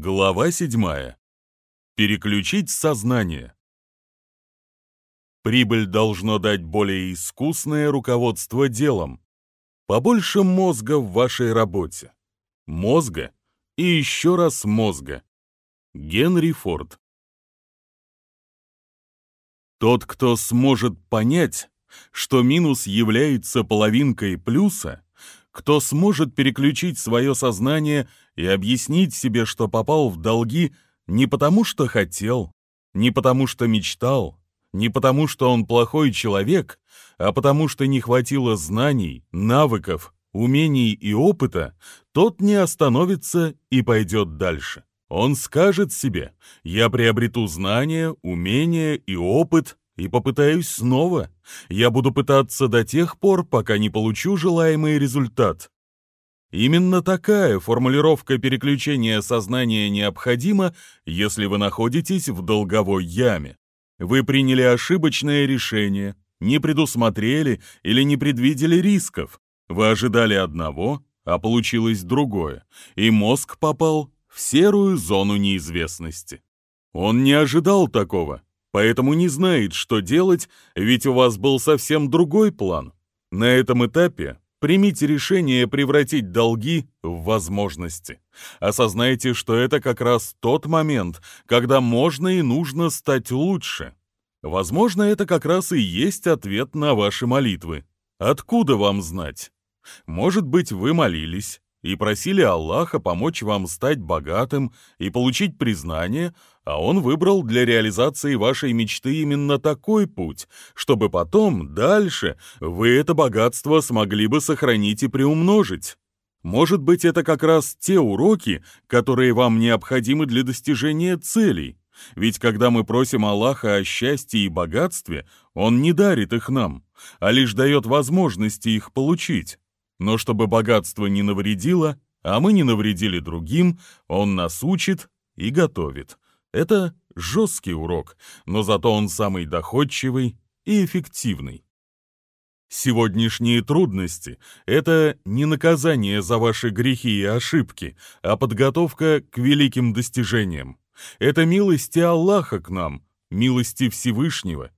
Глава 7. Переключить сознание. Прибыль должно дать более искусное руководство делом. Побольше мозга в вашей работе. Мозга и еще раз мозга. Генри Форд. Тот, кто сможет понять, что минус является половинкой плюса, кто сможет переключить свое сознание и объяснить себе, что попал в долги не потому, что хотел, не потому, что мечтал, не потому, что он плохой человек, а потому, что не хватило знаний, навыков, умений и опыта, тот не остановится и пойдет дальше. Он скажет себе «Я приобрету знания, умения и опыт, и попытаюсь снова. Я буду пытаться до тех пор, пока не получу желаемый результат. Именно такая формулировка переключения сознания необходима, если вы находитесь в долговой яме. Вы приняли ошибочное решение, не предусмотрели или не предвидели рисков. Вы ожидали одного, а получилось другое, и мозг попал в серую зону неизвестности. Он не ожидал такого, поэтому не знает, что делать, ведь у вас был совсем другой план. На этом этапе примите решение превратить долги в возможности. Осознайте, что это как раз тот момент, когда можно и нужно стать лучше. Возможно, это как раз и есть ответ на ваши молитвы. Откуда вам знать? Может быть, вы молились, и просили Аллаха помочь вам стать богатым и получить признание, а Он выбрал для реализации вашей мечты именно такой путь, чтобы потом, дальше, вы это богатство смогли бы сохранить и приумножить. Может быть, это как раз те уроки, которые вам необходимы для достижения целей. Ведь когда мы просим Аллаха о счастье и богатстве, Он не дарит их нам, а лишь дает возможности их получить. Но чтобы богатство не навредило, а мы не навредили другим, он нас учит и готовит. Это жесткий урок, но зато он самый доходчивый и эффективный. Сегодняшние трудности — это не наказание за ваши грехи и ошибки, а подготовка к великим достижениям. Это милости Аллаха к нам, милости Всевышнего.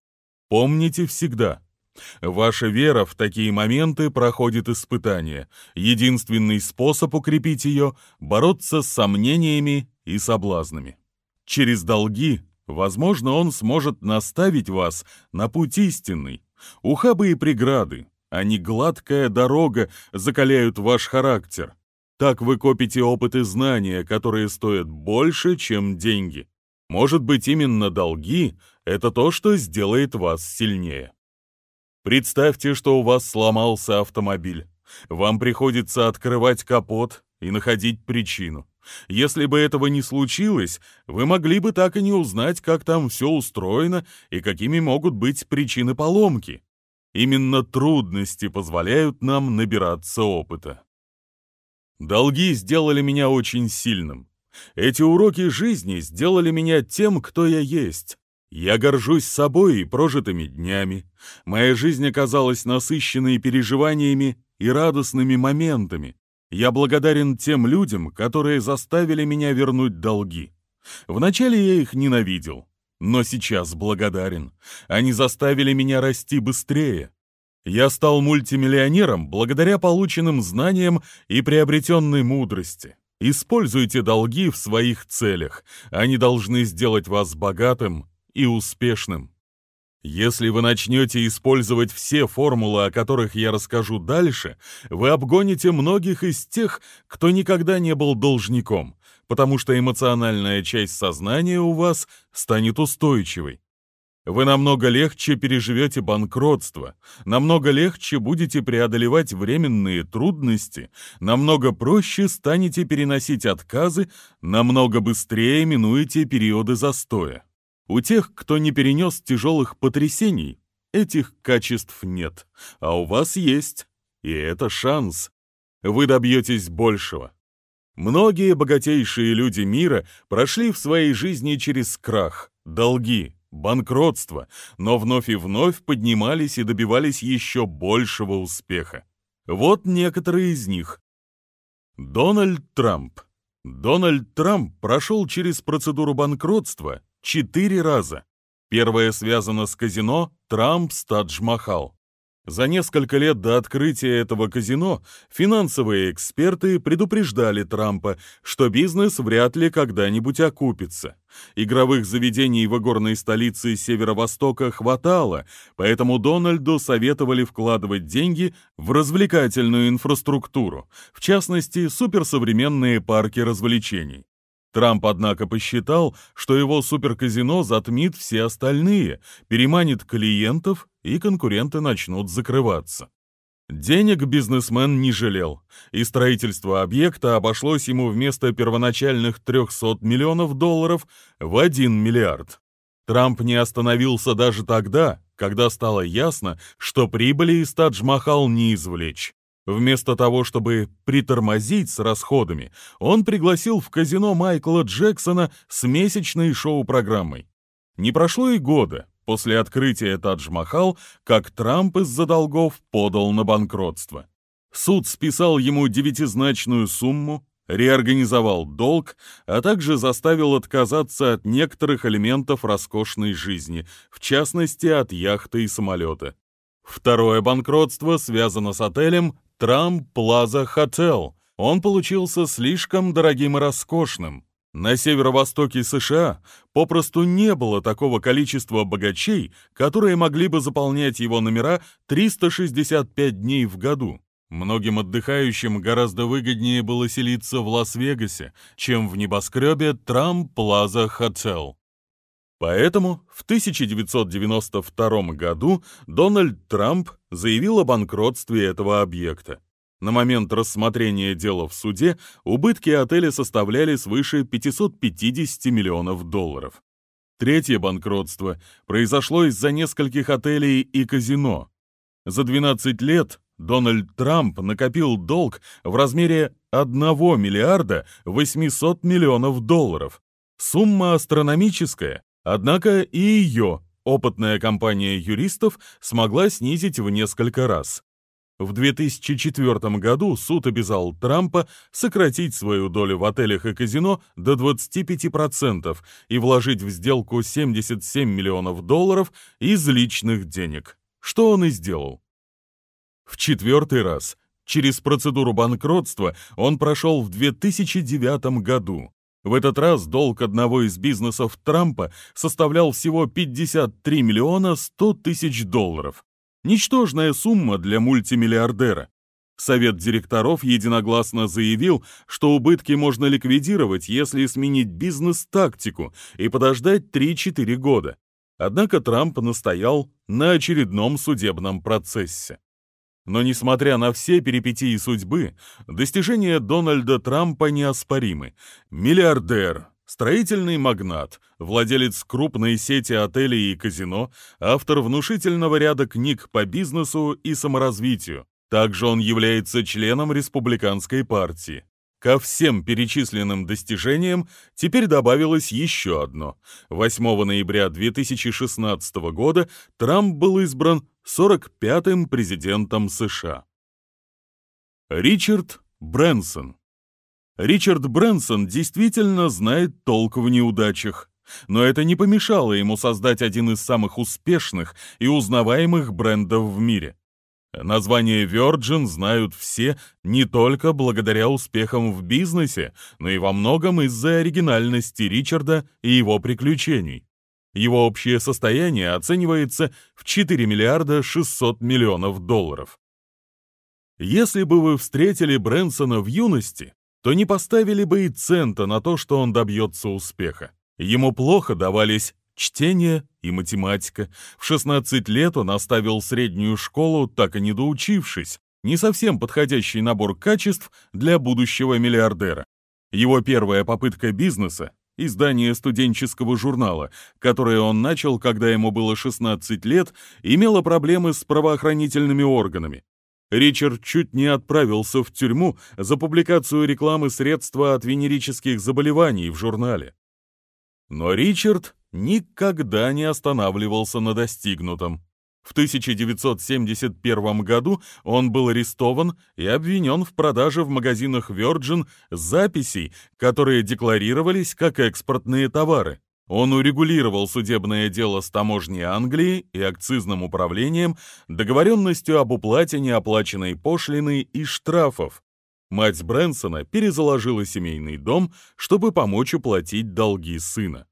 Помните всегда — Ваша вера в такие моменты проходит испытание. Единственный способ укрепить ее — бороться с сомнениями и соблазнами. Через долги, возможно, он сможет наставить вас на путь истинный. Ухабы и преграды, а не гладкая дорога закаляют ваш характер. Так вы копите опыт и знания, которые стоят больше, чем деньги. Может быть, именно долги — это то, что сделает вас сильнее. Представьте, что у вас сломался автомобиль. Вам приходится открывать капот и находить причину. Если бы этого не случилось, вы могли бы так и не узнать, как там все устроено и какими могут быть причины поломки. Именно трудности позволяют нам набираться опыта. Долги сделали меня очень сильным. Эти уроки жизни сделали меня тем, кто я есть. Я горжусь собой и прожитыми днями. Моя жизнь оказалась насыщенной переживаниями и радостными моментами. Я благодарен тем людям, которые заставили меня вернуть долги. Вначале я их ненавидел, но сейчас благодарен. Они заставили меня расти быстрее. Я стал мультимиллионером благодаря полученным знаниям и приобретенной мудрости. Используйте долги в своих целях. Они должны сделать вас богатым и успешным. Если вы начнете использовать все формулы, о которых я расскажу дальше, вы обгоните многих из тех, кто никогда не был должником, потому что эмоциональная часть сознания у вас станет устойчивой. Вы намного легче переживете банкротство, намного легче будете преодолевать временные трудности, намного проще станете переносить отказы, намного быстрее минуете периоды застоя. У тех, кто не перенес тяжелых потрясений, этих качеств нет, а у вас есть, и это шанс. Вы добьетесь большего. Многие богатейшие люди мира прошли в своей жизни через крах, долги, банкротство, но вновь и вновь поднимались и добивались еще большего успеха. Вот некоторые из них. Дональд Трамп. Дональд Трамп прошел через процедуру банкротства четыре раза. Первое связано с казино «Трамп Стадж-Махал». За несколько лет до открытия этого казино финансовые эксперты предупреждали Трампа, что бизнес вряд ли когда-нибудь окупится. Игровых заведений в игорной столице Северо-Востока хватало, поэтому Дональду советовали вкладывать деньги в развлекательную инфраструктуру, в частности, суперсовременные парки развлечений. Трамп, однако, посчитал, что его суперказино затмит все остальные, переманит клиентов, и конкуренты начнут закрываться. Денег бизнесмен не жалел, и строительство объекта обошлось ему вместо первоначальных 300 миллионов долларов в 1 миллиард. Трамп не остановился даже тогда, когда стало ясно, что прибыли из Тадж-Махал не извлечь. Вместо того, чтобы притормозить с расходами, он пригласил в казино Майкла Джексона с месячной шоу-программой. Не прошло и года после открытия Тадж-Махал, как Трамп из-за долгов подал на банкротство. Суд списал ему девятизначную сумму, реорганизовал долг, а также заставил отказаться от некоторых элементов роскошной жизни, в частности от яхты и самолета. Второе банкротство связано с отелем Трамп Плаза Хотел. Он получился слишком дорогим и роскошным. На северо-востоке США попросту не было такого количества богачей, которые могли бы заполнять его номера 365 дней в году. Многим отдыхающим гораздо выгоднее было селиться в Лас-Вегасе, чем в небоскребе Трамп Плаза Хотел. Поэтому в 1992 году Дональд Трамп заявил о банкротстве этого объекта. На момент рассмотрения дела в суде убытки отеля составляли свыше 550 миллионов долларов. Третье банкротство произошло из-за нескольких отелей и казино. За 12 лет Дональд Трамп накопил долг в размере 1 миллиарда 800 миллионов долларов. Сумма астрономическая, Однако и ее опытная компания юристов смогла снизить в несколько раз. В 2004 году суд обязал Трампа сократить свою долю в отелях и казино до 25% и вложить в сделку 77 миллионов долларов из личных денег, что он и сделал. В четвертый раз через процедуру банкротства он прошел в 2009 году. В этот раз долг одного из бизнесов Трампа составлял всего 53 миллиона 100 тысяч долларов. Ничтожная сумма для мультимиллиардера. Совет директоров единогласно заявил, что убытки можно ликвидировать, если сменить бизнес-тактику и подождать 3-4 года. Однако Трамп настоял на очередном судебном процессе. Но несмотря на все перипетии судьбы, достижения Дональда Трампа неоспоримы. Миллиардер, строительный магнат, владелец крупной сети отелей и казино, автор внушительного ряда книг по бизнесу и саморазвитию. Также он является членом республиканской партии. Ко всем перечисленным достижениям теперь добавилось еще одно. 8 ноября 2016 года Трамп был избран 45-м президентом США. Ричард Брэнсон Ричард Брэнсон действительно знает толк в неудачах, но это не помешало ему создать один из самых успешных и узнаваемых брендов в мире. Название Virgin знают все не только благодаря успехам в бизнесе, но и во многом из-за оригинальности Ричарда и его приключений. Его общее состояние оценивается в 4 миллиарда 600 миллионов долларов. Если бы вы встретили Брэнсона в юности, то не поставили бы и цента на то, что он добьется успеха. Ему плохо давались чтение и математика. В 16 лет он оставил среднюю школу, так и не доучившись, не совсем подходящий набор качеств для будущего миллиардера. Его первая попытка бизнеса издание студенческого журнала, которое он начал, когда ему было 16 лет, имело проблемы с правоохранительными органами. Ричард чуть не отправился в тюрьму за публикацию рекламы средства от венерических заболеваний в журнале. Но Ричард никогда не останавливался на достигнутом. В 1971 году он был арестован и обвинен в продаже в магазинах Virgin записей, которые декларировались как экспортные товары. Он урегулировал судебное дело с таможней Англии и акцизным управлением договоренностью об уплате неоплаченной пошлины и штрафов. Мать Брэнсона перезаложила семейный дом, чтобы помочь уплатить долги сына.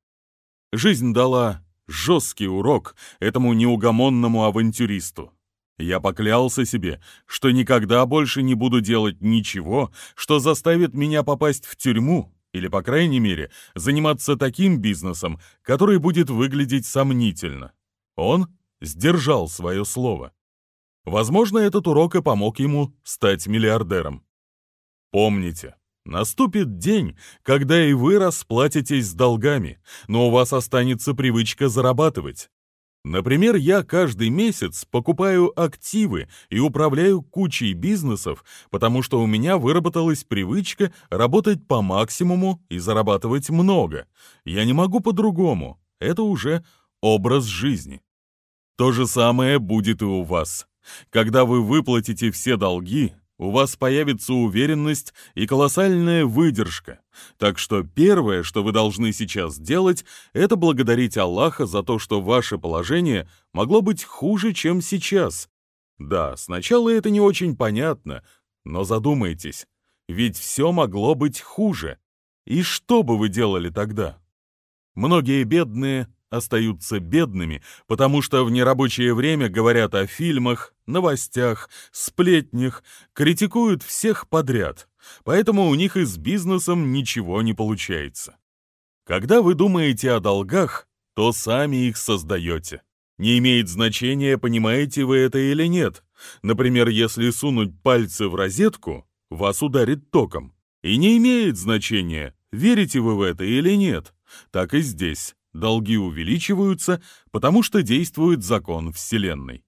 Жизнь дала жесткий урок этому неугомонному авантюристу. Я поклялся себе, что никогда больше не буду делать ничего, что заставит меня попасть в тюрьму или, по крайней мере, заниматься таким бизнесом, который будет выглядеть сомнительно. Он сдержал свое слово. Возможно, этот урок и помог ему стать миллиардером. Помните, наступит день, когда и вы расплатитесь с долгами, но у вас останется привычка зарабатывать. Например, я каждый месяц покупаю активы и управляю кучей бизнесов, потому что у меня выработалась привычка работать по максимуму и зарабатывать много. Я не могу по-другому. Это уже образ жизни. То же самое будет и у вас. Когда вы выплатите все долги, у вас появится уверенность и колоссальная выдержка. Так что первое, что вы должны сейчас делать, это благодарить Аллаха за то, что ваше положение могло быть хуже, чем сейчас. Да, сначала это не очень понятно, но задумайтесь, ведь все могло быть хуже. И что бы вы делали тогда? Многие бедные остаются бедными, потому что в нерабочее время говорят о фильмах, новостях, сплетнях, критикуют всех подряд, поэтому у них и с бизнесом ничего не получается. Когда вы думаете о долгах, то сами их создаете. Не имеет значения, понимаете вы это или нет. Например, если сунуть пальцы в розетку, вас ударит током. И не имеет значения, верите вы в это или нет. Так и здесь. Долги увеличиваются, потому что действует закон Вселенной.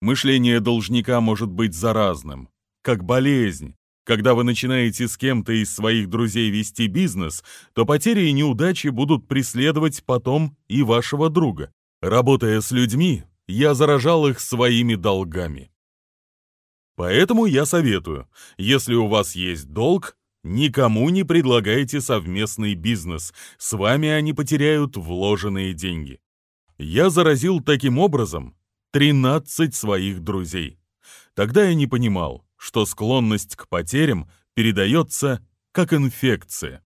Мышление должника может быть заразным, как болезнь. Когда вы начинаете с кем-то из своих друзей вести бизнес, то потери и неудачи будут преследовать потом и вашего друга. Работая с людьми, я заражал их своими долгами. Поэтому я советую, если у вас есть долг, Никому не предлагайте совместный бизнес, с вами они потеряют вложенные деньги. Я заразил таким образом 13 своих друзей. Тогда я не понимал, что склонность к потерям передается как инфекция.